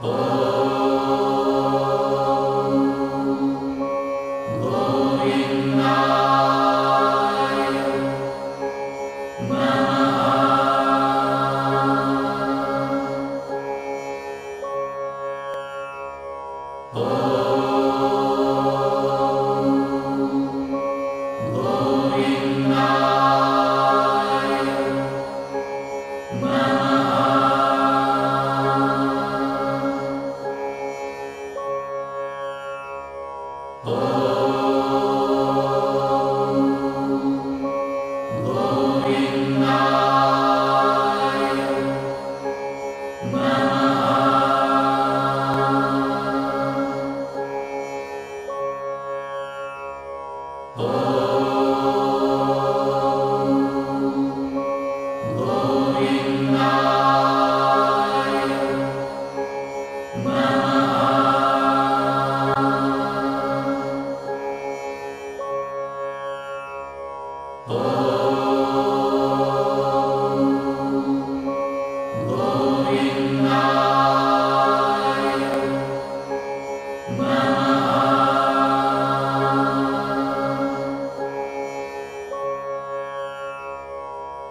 Oh.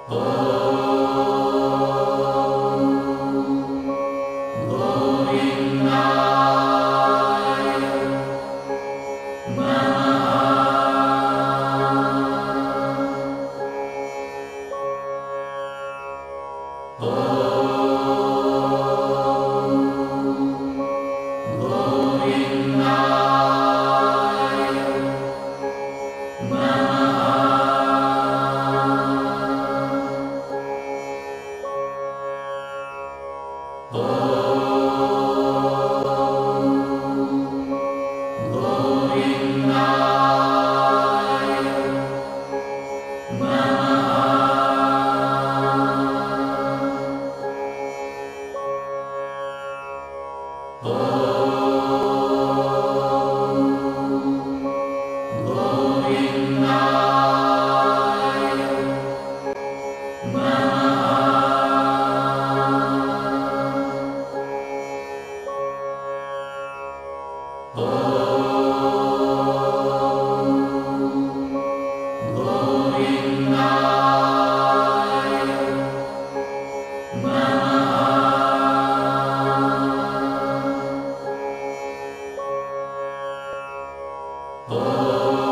Oh. Oh.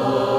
Oh.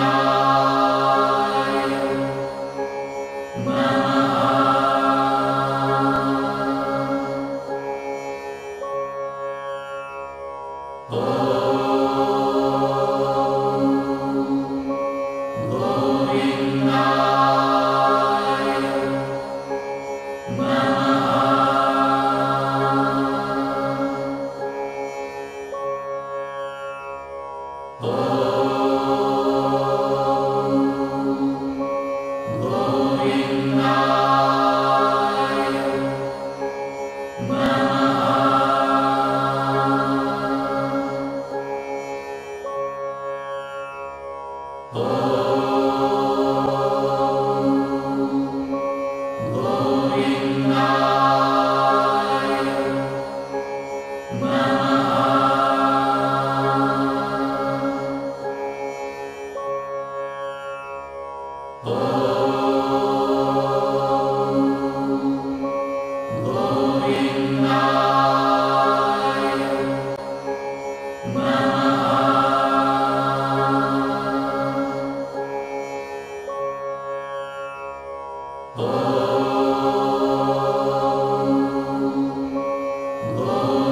now.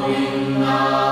Inna